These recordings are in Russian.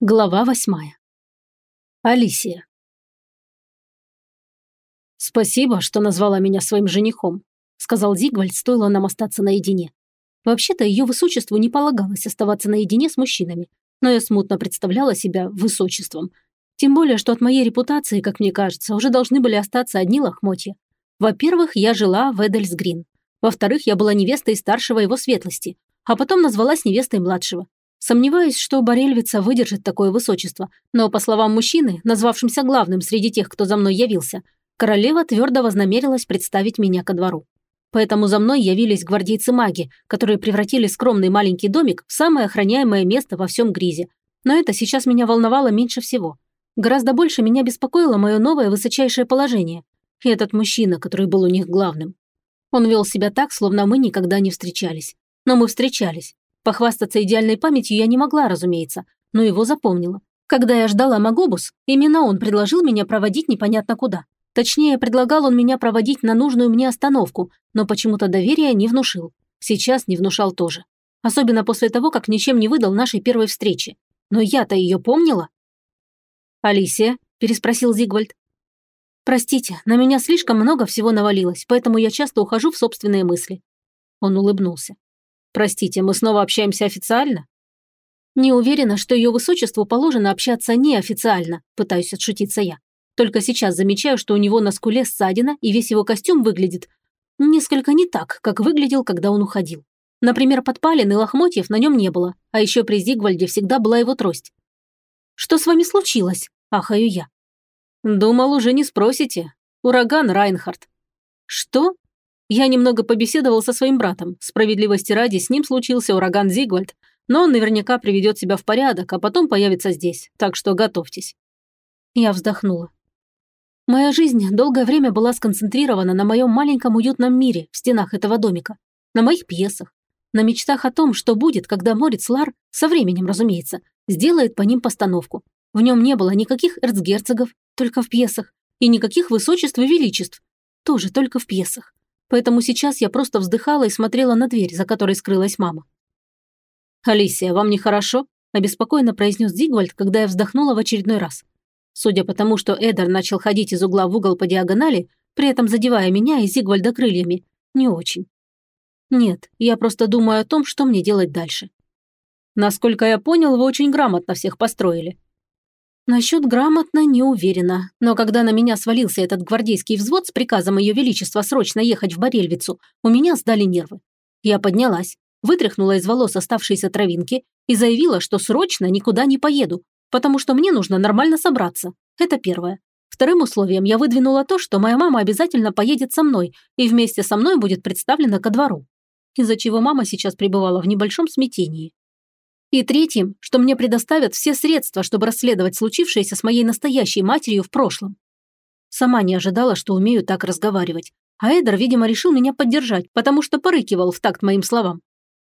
Глава восьмая. Алисия. «Спасибо, что назвала меня своим женихом», – сказал Зигвальд, стоило нам остаться наедине. Вообще-то ее высочеству не полагалось оставаться наедине с мужчинами, но я смутно представляла себя высочеством. Тем более, что от моей репутации, как мне кажется, уже должны были остаться одни лохмотья. Во-первых, я жила в Эдельсгрин. Во-вторых, я была невестой старшего его светлости, а потом назвалась невестой младшего. Сомневаюсь, что Борельвица выдержит такое высочество, но, по словам мужчины, назвавшимся главным среди тех, кто за мной явился, королева твердо вознамерилась представить меня ко двору. Поэтому за мной явились гвардейцы-маги, которые превратили скромный маленький домик в самое охраняемое место во всем Гризе. Но это сейчас меня волновало меньше всего. Гораздо больше меня беспокоило мое новое высочайшее положение. И этот мужчина, который был у них главным. Он вел себя так, словно мы никогда не встречались. Но мы встречались. Похвастаться идеальной памятью я не могла, разумеется, но его запомнила. Когда я ждала Магобус, именно он предложил меня проводить непонятно куда. Точнее, предлагал он меня проводить на нужную мне остановку, но почему-то доверия не внушил. Сейчас не внушал тоже. Особенно после того, как ничем не выдал нашей первой встречи. Но я-то ее помнила. «Алисия?» – переспросил Зигвальд. «Простите, на меня слишком много всего навалилось, поэтому я часто ухожу в собственные мысли». Он улыбнулся. Простите, мы снова общаемся официально? Не уверена, что ее высочеству положено общаться неофициально, пытаюсь отшутиться я. Только сейчас замечаю, что у него на скуле ссадина, и весь его костюм выглядит несколько не так, как выглядел, когда он уходил. Например, подпалин и лохмотьев на нем не было, а еще при Зигвальде всегда была его трость. «Что с вами случилось?» – ахаю я. «Думал, уже не спросите. Ураган Райнхард». «Что?» Я немного побеседовал со своим братом. Справедливости ради, с ним случился ураган Зигвальд, но он наверняка приведет себя в порядок, а потом появится здесь, так что готовьтесь». Я вздохнула. Моя жизнь долгое время была сконцентрирована на моем маленьком уютном мире в стенах этого домика, на моих пьесах, на мечтах о том, что будет, когда Морец Лар, со временем, разумеется, сделает по ним постановку. В нем не было никаких эрцгерцогов, только в пьесах, и никаких высочеств и величеств, тоже только в пьесах поэтому сейчас я просто вздыхала и смотрела на дверь, за которой скрылась мама. «Алисия, вам нехорошо?» – обеспокоенно произнес Зигвальд, когда я вздохнула в очередной раз. Судя по тому, что Эдер начал ходить из угла в угол по диагонали, при этом задевая меня и Зигвальда крыльями, не очень. Нет, я просто думаю о том, что мне делать дальше. Насколько я понял, вы очень грамотно всех построили. Насчет грамотно не уверена, но когда на меня свалился этот гвардейский взвод с приказом Ее Величества срочно ехать в Борельвицу, у меня сдали нервы. Я поднялась, вытряхнула из волос оставшиеся травинки и заявила, что срочно никуда не поеду, потому что мне нужно нормально собраться. Это первое. Вторым условием я выдвинула то, что моя мама обязательно поедет со мной и вместе со мной будет представлена ко двору. Из-за чего мама сейчас пребывала в небольшом смятении. И третьим, что мне предоставят все средства, чтобы расследовать случившееся с моей настоящей матерью в прошлом. Сама не ожидала, что умею так разговаривать. А Эдер, видимо, решил меня поддержать, потому что порыкивал в такт моим словам.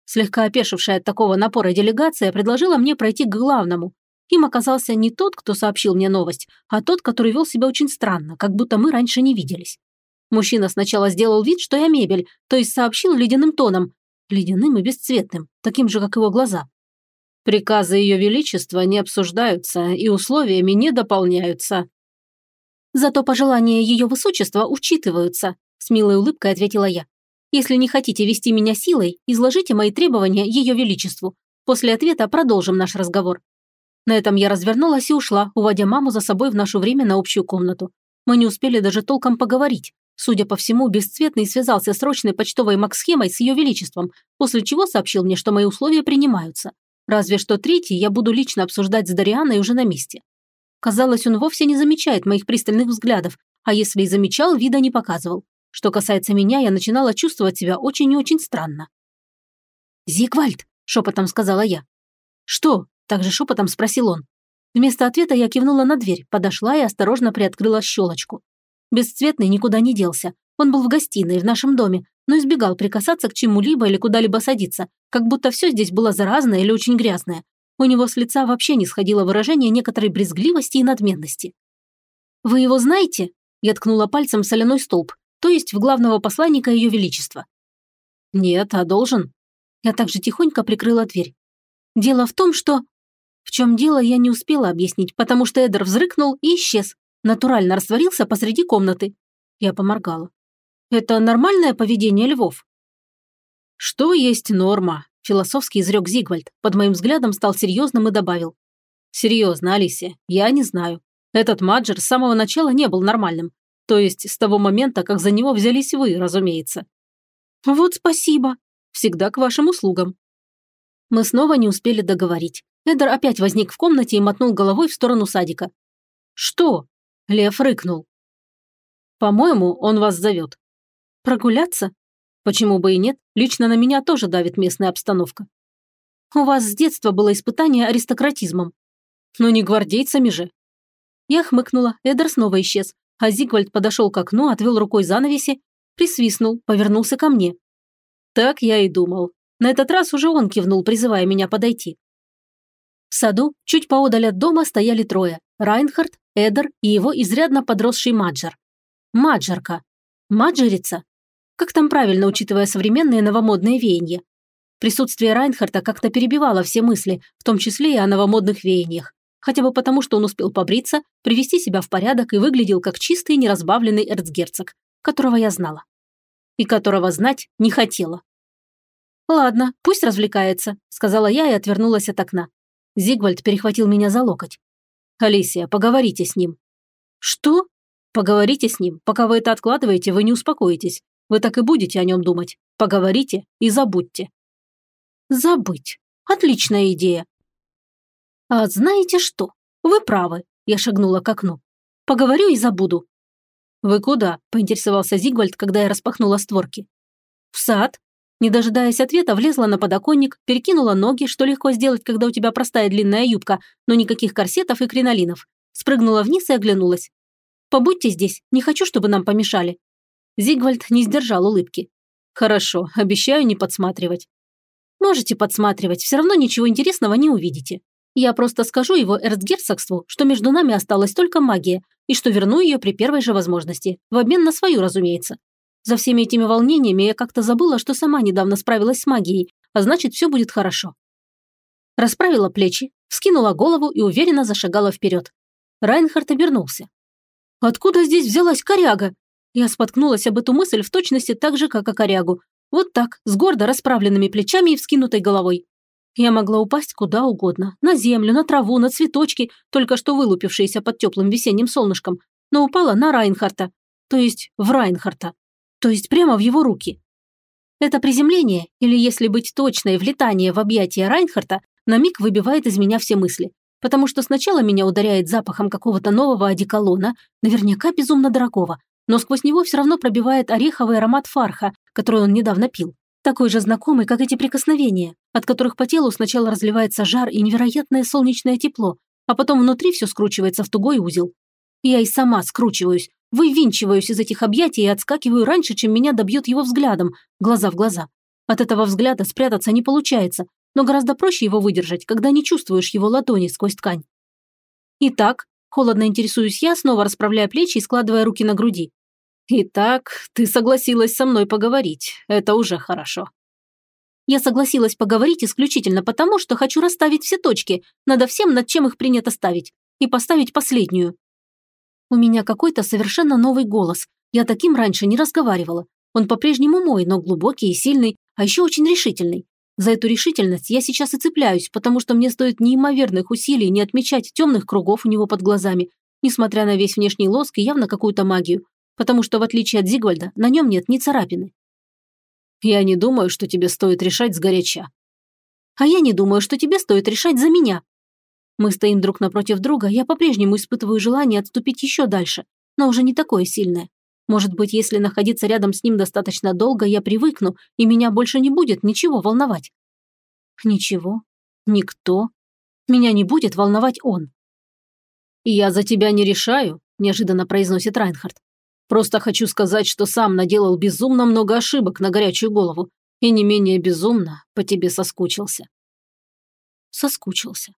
Слегка опешившая от такого напора делегация предложила мне пройти к главному. Им оказался не тот, кто сообщил мне новость, а тот, который вел себя очень странно, как будто мы раньше не виделись. Мужчина сначала сделал вид, что я мебель, то есть сообщил ледяным тоном. Ледяным и бесцветным, таким же, как его глаза. Приказы Ее Величества не обсуждаются и условиями не дополняются». «Зато пожелания Ее Высочества учитываются», – с милой улыбкой ответила я. «Если не хотите вести меня силой, изложите мои требования Ее Величеству. После ответа продолжим наш разговор». На этом я развернулась и ушла, уводя маму за собой в нашу время на общую комнату. Мы не успели даже толком поговорить. Судя по всему, Бесцветный связался срочной почтовой максхемой с Ее Величеством, после чего сообщил мне, что мои условия принимаются. Разве что третий я буду лично обсуждать с Дарианой уже на месте. Казалось, он вовсе не замечает моих пристальных взглядов, а если и замечал, вида не показывал. Что касается меня, я начинала чувствовать себя очень и очень странно. «Зигвальд!» – шепотом сказала я. «Что?» – также шепотом спросил он. Вместо ответа я кивнула на дверь, подошла и осторожно приоткрыла щелочку. Бесцветный никуда не делся. Он был в гостиной, в нашем доме, но избегал прикасаться к чему-либо или куда-либо садиться, как будто все здесь было заразное или очень грязное. У него с лица вообще не сходило выражение некоторой брезгливости и надменности. «Вы его знаете?» Я ткнула пальцем в соляной столб, то есть в главного посланника Ее Величества. «Нет, а должен». Я также тихонько прикрыла дверь. «Дело в том, что...» В чем дело, я не успела объяснить, потому что Эдер взрыкнул и исчез. Натурально растворился посреди комнаты. Я поморгала. Это нормальное поведение львов? Что есть норма? Философски изрек Зигвальд. Под моим взглядом стал серьезным и добавил. Серьезно, Алисия, я не знаю. Этот Маджер с самого начала не был нормальным. То есть с того момента, как за него взялись вы, разумеется. Вот спасибо. Всегда к вашим услугам. Мы снова не успели договорить. Эдер опять возник в комнате и мотнул головой в сторону садика. «Что?» – Лев рыкнул. «По-моему, он вас зовет». «Прогуляться?» «Почему бы и нет? Лично на меня тоже давит местная обстановка». «У вас с детства было испытание аристократизмом». «Ну не гвардейцами же». Я хмыкнула, Эдер снова исчез, а Зигвальд подошел к окну, отвел рукой занавеси, присвистнул, повернулся ко мне. Так я и думал. На этот раз уже он кивнул, призывая меня подойти. В саду, чуть поодаль от дома, стояли трое – Райнхард, Эдер и его изрядно подросший Маджер. Маджерка. Маджерица. Как там правильно, учитывая современные новомодные веяния? Присутствие Райнхарта как-то перебивало все мысли, в том числе и о новомодных веяниях. Хотя бы потому, что он успел побриться, привести себя в порядок и выглядел как чистый неразбавленный эрцгерцог, которого я знала. И которого знать не хотела. «Ладно, пусть развлекается», – сказала я и отвернулась от окна. Зигвальд перехватил меня за локоть. «Алисия, поговорите с ним». «Что?» «Поговорите с ним. Пока вы это откладываете, вы не успокоитесь. Вы так и будете о нем думать. Поговорите и забудьте». «Забыть. Отличная идея». «А знаете что? Вы правы», – я шагнула к окну. «Поговорю и забуду». «Вы куда?» – поинтересовался Зигвальд, когда я распахнула створки. «В сад», не дожидаясь ответа, влезла на подоконник, перекинула ноги, что легко сделать, когда у тебя простая длинная юбка, но никаких корсетов и кринолинов. Спрыгнула вниз и оглянулась. «Побудьте здесь, не хочу, чтобы нам помешали». Зигвальд не сдержал улыбки. «Хорошо, обещаю не подсматривать». «Можете подсматривать, все равно ничего интересного не увидите. Я просто скажу его эрцгерцогству, что между нами осталась только магия, и что верну ее при первой же возможности, в обмен на свою, разумеется. За всеми этими волнениями я как-то забыла, что сама недавно справилась с магией, а значит, все будет хорошо. Расправила плечи, вскинула голову и уверенно зашагала вперед. Райнхард обернулся. «Откуда здесь взялась коряга?» Я споткнулась об эту мысль в точности так же, как о корягу. Вот так, с гордо расправленными плечами и вскинутой головой. Я могла упасть куда угодно. На землю, на траву, на цветочки, только что вылупившиеся под теплым весенним солнышком. Но упала на Райнхарта. То есть в Райнхарта то есть прямо в его руки. Это приземление, или если быть точной, влетание в объятия Райнхарта, на миг выбивает из меня все мысли. Потому что сначала меня ударяет запахом какого-то нового одеколона, наверняка безумно дорогого, но сквозь него все равно пробивает ореховый аромат фарха, который он недавно пил. Такой же знакомый, как эти прикосновения, от которых по телу сначала разливается жар и невероятное солнечное тепло, а потом внутри все скручивается в тугой узел. Я и сама скручиваюсь, Вывинчиваюсь из этих объятий и отскакиваю раньше, чем меня добьет его взглядом, глаза в глаза. От этого взгляда спрятаться не получается, но гораздо проще его выдержать, когда не чувствуешь его ладони сквозь ткань. Итак, холодно интересуюсь я, снова расправляя плечи и складывая руки на груди. «Итак, ты согласилась со мной поговорить. Это уже хорошо». Я согласилась поговорить исключительно потому, что хочу расставить все точки, надо всем, над чем их принято ставить, и поставить последнюю. У меня какой-то совершенно новый голос. Я таким раньше не разговаривала. Он по-прежнему мой, но глубокий и сильный, а еще очень решительный. За эту решительность я сейчас и цепляюсь, потому что мне стоит неимоверных усилий не отмечать темных кругов у него под глазами, несмотря на весь внешний лоск и явно какую-то магию, потому что, в отличие от Зигвальда, на нем нет ни царапины. «Я не думаю, что тебе стоит решать сгоряча». «А я не думаю, что тебе стоит решать за меня», мы стоим друг напротив друга, я по-прежнему испытываю желание отступить еще дальше, но уже не такое сильное. Может быть, если находиться рядом с ним достаточно долго, я привыкну, и меня больше не будет ничего волновать. Ничего. Никто. Меня не будет волновать он. «Я за тебя не решаю», – неожиданно произносит Райнхард. «Просто хочу сказать, что сам наделал безумно много ошибок на горячую голову, и не менее безумно по тебе соскучился». Соскучился.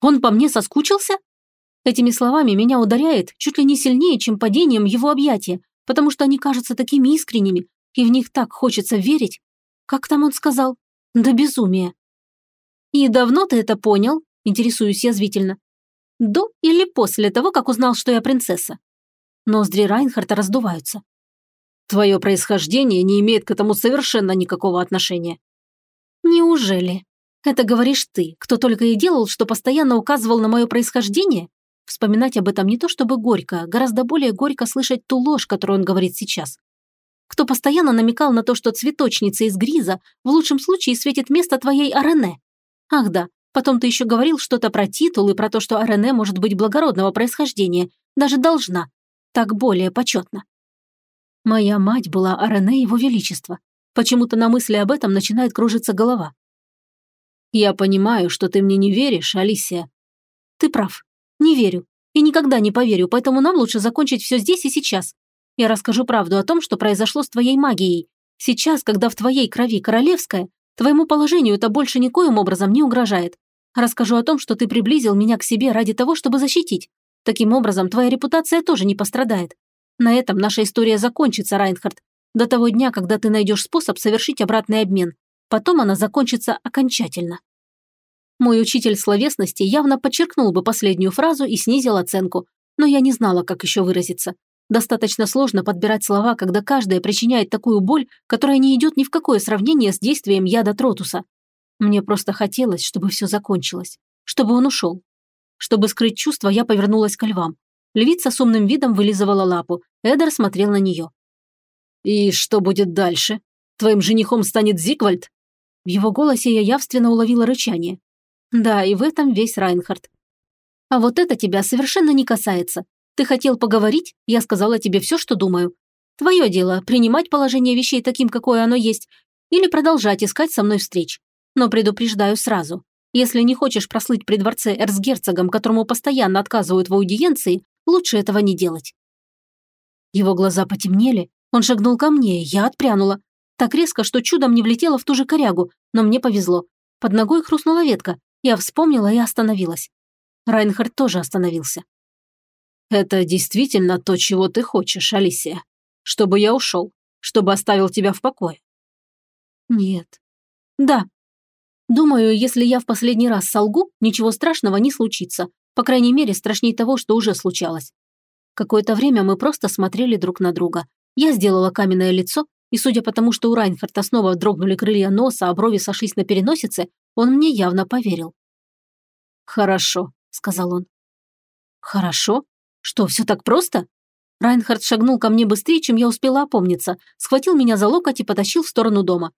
Он по мне соскучился? Этими словами меня ударяет чуть ли не сильнее, чем падением его объятия, потому что они кажутся такими искренними, и в них так хочется верить. Как там он сказал? До безумия. «И давно ты это понял?» Интересуюсь язвительно. До или после того, как узнал, что я принцесса? Ноздри Райнхарта раздуваются. Твое происхождение не имеет к этому совершенно никакого отношения. Неужели? Это говоришь ты, кто только и делал, что постоянно указывал на мое происхождение? Вспоминать об этом не то чтобы горько, гораздо более горько слышать ту ложь, которую он говорит сейчас. Кто постоянно намекал на то, что цветочница из Гриза в лучшем случае светит место твоей Арене. Ах да, потом ты еще говорил что-то про титул и про то, что Арене может быть благородного происхождения, даже должна. Так более почетно. Моя мать была Арене Его Величества. Почему-то на мысли об этом начинает кружиться голова. Я понимаю, что ты мне не веришь, Алисия. Ты прав. Не верю. И никогда не поверю, поэтому нам лучше закончить все здесь и сейчас. Я расскажу правду о том, что произошло с твоей магией. Сейчас, когда в твоей крови королевская, твоему положению это больше никоим образом не угрожает. Расскажу о том, что ты приблизил меня к себе ради того, чтобы защитить. Таким образом, твоя репутация тоже не пострадает. На этом наша история закончится, Райнхард. До того дня, когда ты найдешь способ совершить обратный обмен. Потом она закончится окончательно. Мой учитель словесности явно подчеркнул бы последнюю фразу и снизил оценку, но я не знала, как еще выразиться. Достаточно сложно подбирать слова, когда каждая причиняет такую боль, которая не идет ни в какое сравнение с действием яда Тротуса. Мне просто хотелось, чтобы все закончилось, чтобы он ушел. Чтобы скрыть чувства, я повернулась к львам. Львица с умным видом вылизывала лапу. Эдер смотрел на нее. «И что будет дальше? Твоим женихом станет Зигвальд?» В его голосе я явственно уловила рычание. Да, и в этом весь Райнхард. А вот это тебя совершенно не касается. Ты хотел поговорить, я сказала тебе все, что думаю. Твое дело – принимать положение вещей таким, какое оно есть, или продолжать искать со мной встреч. Но предупреждаю сразу. Если не хочешь прослыть при дворце эрцгерцогом, которому постоянно отказывают в аудиенции, Лучше этого не делать. Его глаза потемнели, он шагнул ко мне, я отпрянула. Так резко, что чудом не влетела в ту же корягу, но мне повезло. Под ногой хрустнула ветка. Я вспомнила и остановилась. Райнхард тоже остановился. «Это действительно то, чего ты хочешь, Алисия? Чтобы я ушел? Чтобы оставил тебя в покое?» «Нет. Да. Думаю, если я в последний раз солгу, ничего страшного не случится. По крайней мере, страшнее того, что уже случалось. Какое-то время мы просто смотрели друг на друга. Я сделала каменное лицо, и судя по тому, что у Райнхарта снова дрогнули крылья носа, а брови сошлись на переносице, он мне явно поверил. «Хорошо», — сказал он. «Хорошо? Что, все так просто?» Райнхард шагнул ко мне быстрее, чем я успела опомниться, схватил меня за локоть и потащил в сторону дома.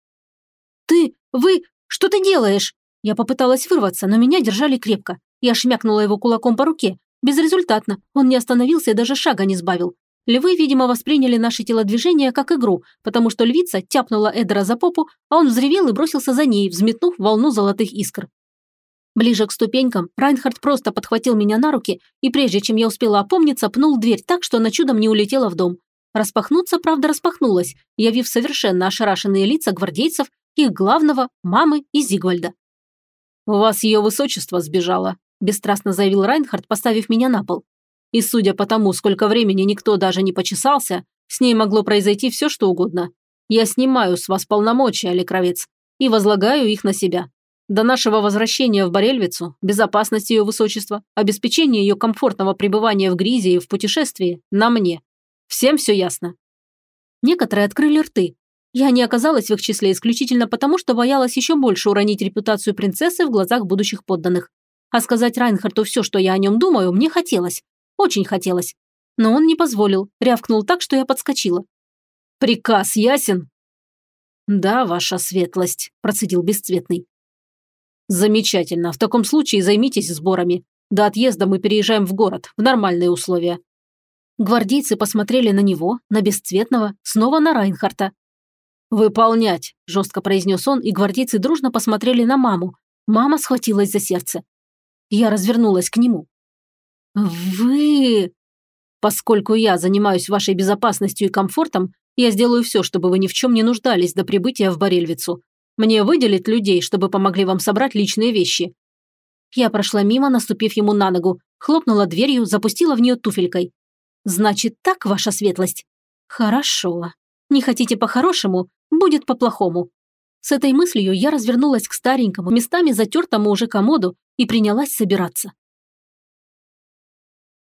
«Ты, вы, что ты делаешь?» Я попыталась вырваться, но меня держали крепко. Я шмякнула его кулаком по руке. Безрезультатно. Он не остановился и даже шага не сбавил. Львы, видимо, восприняли наши телодвижения как игру, потому что львица тяпнула Эдера за попу, а он взревел и бросился за ней, взметнув волну золотых искр. Ближе к ступенькам Райнхард просто подхватил меня на руки и, прежде чем я успела опомниться, пнул дверь так, что она чудом не улетела в дом. Распахнуться, правда, распахнулась, явив совершенно ошарашенные лица гвардейцев, их главного, мамы и Зигвальда. «У вас ее высочество сбежало», – бесстрастно заявил Райнхард, поставив меня на пол. «И судя по тому, сколько времени никто даже не почесался, с ней могло произойти все, что угодно. Я снимаю с вас полномочия, Лекровец, и возлагаю их на себя. До нашего возвращения в Борельвицу, безопасность ее высочества, обеспечение ее комфортного пребывания в Гризе и в путешествии на мне. Всем все ясно?» Некоторые открыли рты. Я не оказалась в их числе исключительно потому, что боялась еще больше уронить репутацию принцессы в глазах будущих подданных. А сказать Райнхарту все, что я о нем думаю, мне хотелось. Очень хотелось. Но он не позволил, рявкнул так, что я подскочила. «Приказ ясен?» «Да, ваша светлость», – процедил бесцветный. «Замечательно. В таком случае займитесь сборами. До отъезда мы переезжаем в город, в нормальные условия». Гвардейцы посмотрели на него, на бесцветного, снова на Райнхарта. «Выполнять», – жестко произнес он, и гвардейцы дружно посмотрели на маму. Мама схватилась за сердце. Я развернулась к нему. «Вы...» «Поскольку я занимаюсь вашей безопасностью и комфортом, я сделаю все, чтобы вы ни в чем не нуждались до прибытия в Борельвицу. Мне выделить людей, чтобы помогли вам собрать личные вещи». Я прошла мимо, наступив ему на ногу, хлопнула дверью, запустила в нее туфелькой. «Значит так, ваша светлость?» «Хорошо. Не хотите по-хорошему, будет по-плохому. С этой мыслью я развернулась к старенькому, местами затертому уже комоду, и принялась собираться.